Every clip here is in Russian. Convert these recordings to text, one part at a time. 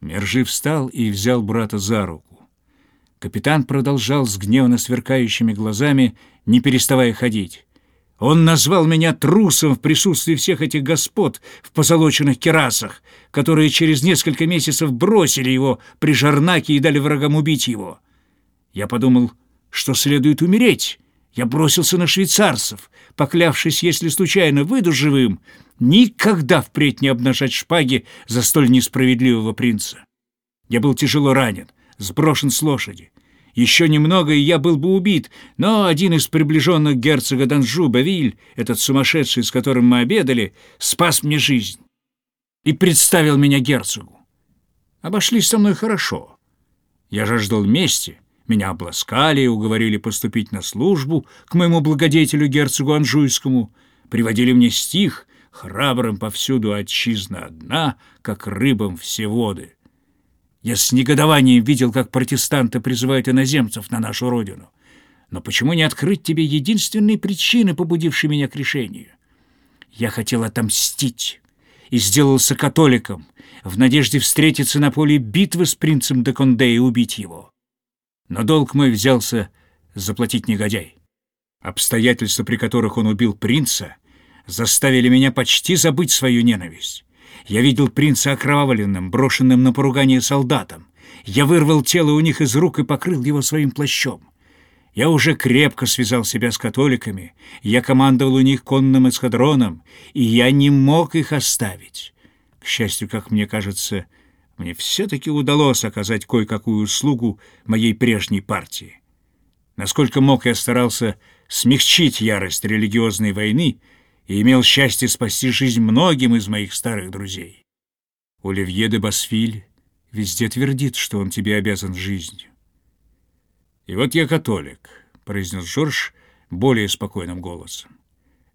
Мержи встал и взял брата за руку. Капитан продолжал с гневно сверкающими глазами, не переставая ходить. Он назвал меня трусом в присутствии всех этих господ в позолоченных керасах, которые через несколько месяцев бросили его при жарнаке и дали врагам убить его. Я подумал, что следует умереть. Я бросился на швейцарцев, поклявшись, если случайно выйду живым, никогда впредь не обнажать шпаги за столь несправедливого принца. Я был тяжело ранен, сброшен с лошади. Еще немного, и я был бы убит, но один из приближенных герцога Данжу, Бавиль, этот сумасшедший, с которым мы обедали, спас мне жизнь и представил меня герцогу. Обошлись со мной хорошо. Я жаждал мести, меня обласкали и уговорили поступить на службу к моему благодетелю герцогу Анжуйскому, приводили мне стих — храбрым повсюду отчизна одна, как рыбам все воды. Я с негодованием видел, как протестанты призывают иноземцев на нашу родину. Но почему не открыть тебе единственные причины, побудившие меня к решению? Я хотел отомстить и сделался католиком, в надежде встретиться на поле битвы с принцем де Конде и убить его. Но долг мой взялся заплатить негодяй. Обстоятельства, при которых он убил принца, заставили меня почти забыть свою ненависть. Я видел принца окровавленным, брошенным на поругание солдатам. Я вырвал тело у них из рук и покрыл его своим плащом. Я уже крепко связал себя с католиками, я командовал у них конным эскадроном, и я не мог их оставить. К счастью, как мне кажется, мне все-таки удалось оказать кое-какую услугу моей прежней партии. Насколько мог, я старался смягчить ярость религиозной войны, и имел счастье спасти жизнь многим из моих старых друзей. Оливье де Басфиль везде твердит, что он тебе обязан жизнью. «И вот я католик», — произнес Жорж более спокойным голосом.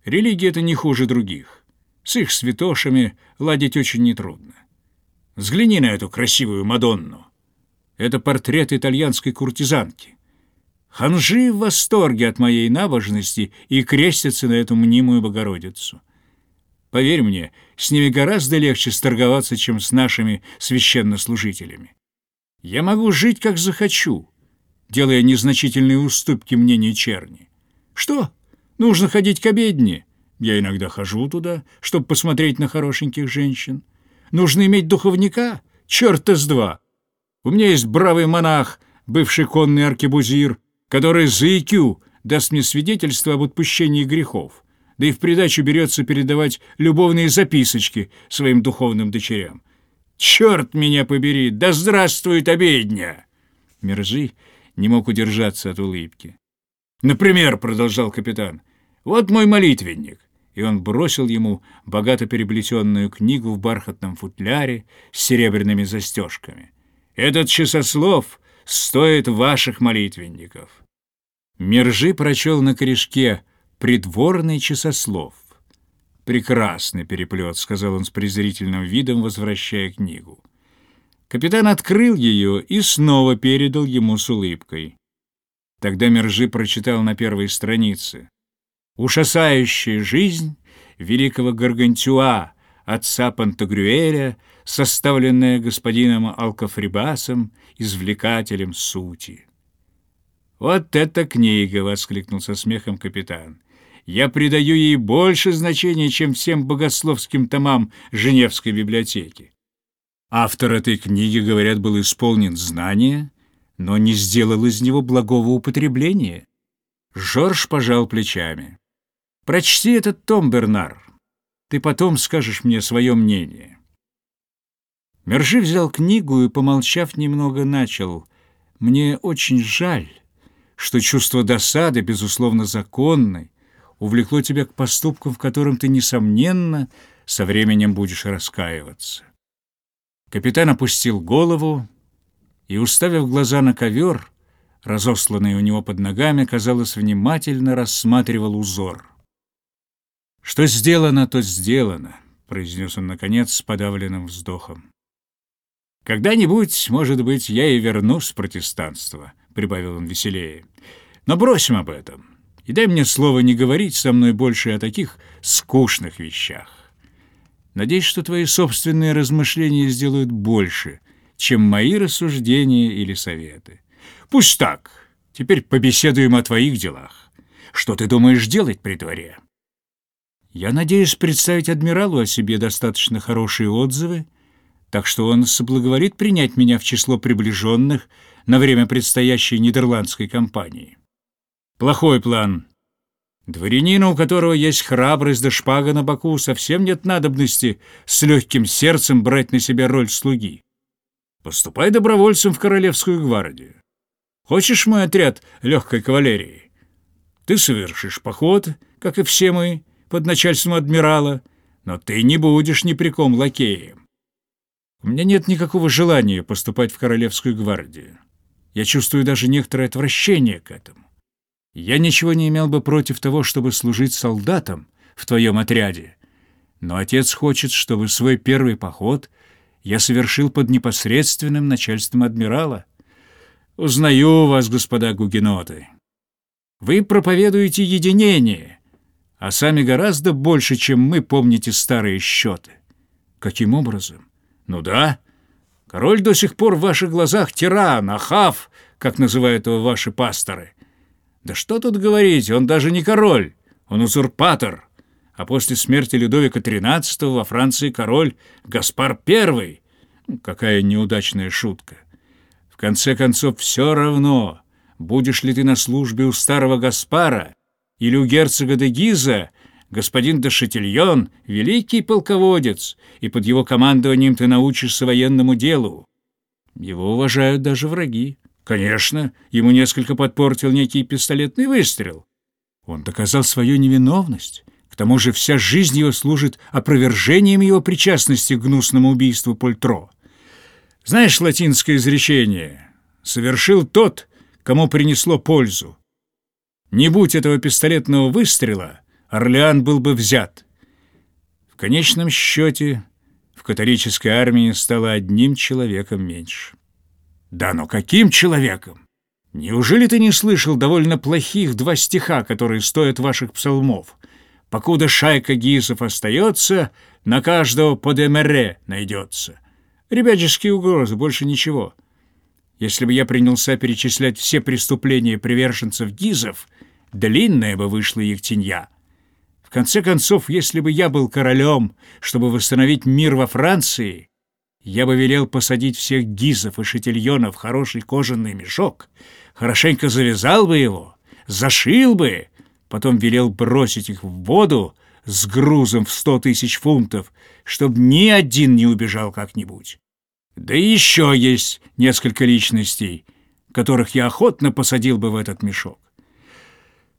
«Религия — это не хуже других. С их святошами ладить очень нетрудно. Взгляни на эту красивую Мадонну. Это портрет итальянской куртизанки. Ханжи в восторге от моей набожности и крестятся на эту мнимую Богородицу. Поверь мне, с ними гораздо легче сторговаться, чем с нашими священнослужителями. Я могу жить, как захочу, делая незначительные уступки мнению черни. Что? Нужно ходить к обедне. Я иногда хожу туда, чтобы посмотреть на хорошеньких женщин. Нужно иметь духовника? Черт с два! У меня есть бравый монах, бывший конный аркебузир, который за IQ даст мне свидетельство об отпущении грехов, да и в придачу берется передавать любовные записочки своим духовным дочерям. «Черт меня побери! Да здравствует обедня!» Мержи не мог удержаться от улыбки. «Например, — продолжал капитан, — вот мой молитвенник». И он бросил ему богато переплетенную книгу в бархатном футляре с серебряными застежками. «Этот часослов стоит ваших молитвенников». Мержи прочел на корешке «Придворный часослов». «Прекрасный переплет», — сказал он с презрительным видом, возвращая книгу. Капитан открыл ее и снова передал ему с улыбкой. Тогда Мержи прочитал на первой странице «Ушасающая жизнь великого Гаргантюа, отца Пантагрюэля, составленная господином Алкафрибасом, извлекателем сути». «Вот эта книга!» — воскликнул со смехом капитан. «Я придаю ей больше значения, чем всем богословским томам Женевской библиотеки. Автор этой книги, говорят, был исполнен знания, но не сделал из него благого употребления». Жорж пожал плечами. «Прочти этот том, Бернар. Ты потом скажешь мне свое мнение». Мержи взял книгу и, помолчав немного, начал. «Мне очень жаль» что чувство досады, безусловно законной, увлекло тебя к поступкам, в котором ты, несомненно, со временем будешь раскаиваться. Капитан опустил голову и, уставив глаза на ковер, разосланный у него под ногами, казалось, внимательно рассматривал узор. «Что сделано, то сделано», — произнес он, наконец, с подавленным вздохом. «Когда-нибудь, может быть, я и вернусь в протестанство», — прибавил он веселее. «Но бросим об этом, и дай мне слово не говорить со мной больше о таких скучных вещах. Надеюсь, что твои собственные размышления сделают больше, чем мои рассуждения или советы. Пусть так. Теперь побеседуем о твоих делах. Что ты думаешь делать при дворе? Я надеюсь представить адмиралу о себе достаточно хорошие отзывы, так что он соблаговорит принять меня в число приближенных на время предстоящей нидерландской кампании. Плохой план. Дворянину, у которого есть храбрость да шпага на боку, совсем нет надобности с легким сердцем брать на себя роль слуги. Поступай добровольцем в Королевскую гвардию. Хочешь мой отряд легкой кавалерии? Ты совершишь поход, как и все мы, под начальством адмирала, но ты не будешь ни при ком лакеем. У меня нет никакого желания поступать в Королевскую гвардию. Я чувствую даже некоторое отвращение к этому. Я ничего не имел бы против того, чтобы служить солдатом в твоем отряде, но отец хочет, чтобы свой первый поход я совершил под непосредственным начальством адмирала. Узнаю вас, господа гугеноты. Вы проповедуете единение, а сами гораздо больше, чем мы, помните старые счеты. Каким образом? Ну да, король до сих пор в ваших глазах тиран, ахав, как называют его ваши пасторы. Да что тут говорить, он даже не король, он узурпатор. А после смерти Людовика XIII во Франции король Гаспар I. Какая неудачная шутка. В конце концов, все равно, будешь ли ты на службе у старого Гаспара или у герцога де Гиза, господин де Шатильон — великий полководец, и под его командованием ты научишься военному делу. Его уважают даже враги. Конечно, ему несколько подпортил некий пистолетный выстрел. Он доказал свою невиновность. К тому же вся жизнь его служит опровержением его причастности к гнусному убийству Польтро. Знаешь латинское изречение «совершил тот, кому принесло пользу». Не будь этого пистолетного выстрела, Орлеан был бы взят. В конечном счете в католической армии стало одним человеком меньше. Да но каким человеком? Неужели ты не слышал довольно плохих два стиха, которые стоят ваших псалмов? Покуда шайка гизов остается, на каждого по демере найдется. Ребяческие угрозы, больше ничего. Если бы я принялся перечислять все преступления приверженцев гизов, длинная бы вышла тенья. В конце концов, если бы я был королем, чтобы восстановить мир во Франции, я бы велел посадить всех гизов и шатильонов в хороший кожаный мешок, хорошенько завязал бы его, зашил бы, потом велел бросить их в воду с грузом в сто тысяч фунтов, чтобы ни один не убежал как-нибудь. Да и еще есть несколько личностей, которых я охотно посадил бы в этот мешок.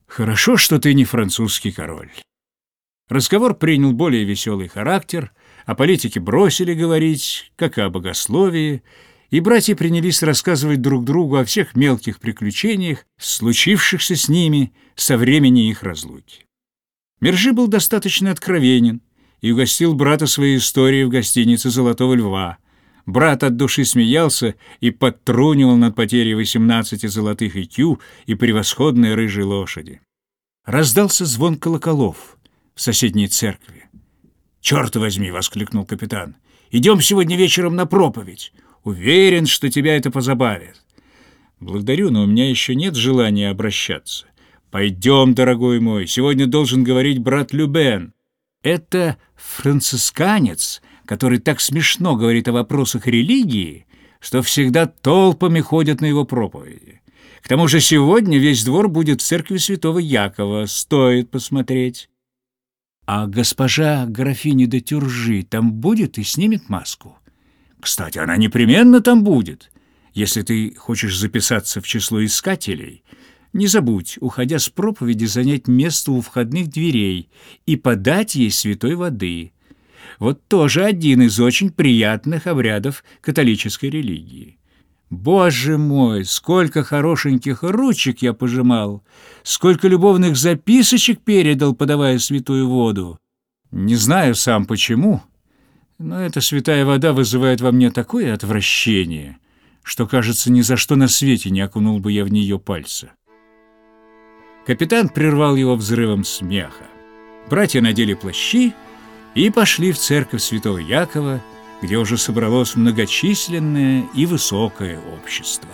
Хорошо, что ты не французский король. Разговор принял более веселый характер — о политике бросили говорить, как и о богословии, и братья принялись рассказывать друг другу о всех мелких приключениях, случившихся с ними со времени их разлуки. Мержи был достаточно откровенен и угостил брата своей историей в гостинице «Золотого льва». Брат от души смеялся и подтрунивал над потерей 18 золотых икю и превосходной рыжей лошади. Раздался звон колоколов в соседней церкви. «Черт возьми!» — воскликнул капитан. «Идем сегодня вечером на проповедь. Уверен, что тебя это позабавит». «Благодарю, но у меня еще нет желания обращаться». «Пойдем, дорогой мой, сегодня должен говорить брат Любен. Это францисканец, который так смешно говорит о вопросах религии, что всегда толпами ходят на его проповеди. К тому же сегодня весь двор будет в церкви святого Якова. Стоит посмотреть». А госпожа графиня де Тюржи там будет и снимет маску? Кстати, она непременно там будет. Если ты хочешь записаться в число искателей, не забудь, уходя с проповеди, занять место у входных дверей и подать ей святой воды. Вот тоже один из очень приятных обрядов католической религии. Боже мой, сколько хорошеньких ручек я пожимал, сколько любовных записочек передал, подавая святую воду. Не знаю сам почему, но эта святая вода вызывает во мне такое отвращение, что, кажется, ни за что на свете не окунул бы я в нее пальца. Капитан прервал его взрывом смеха. Братья надели плащи и пошли в церковь святого Якова, где уже собралось многочисленное и высокое общество.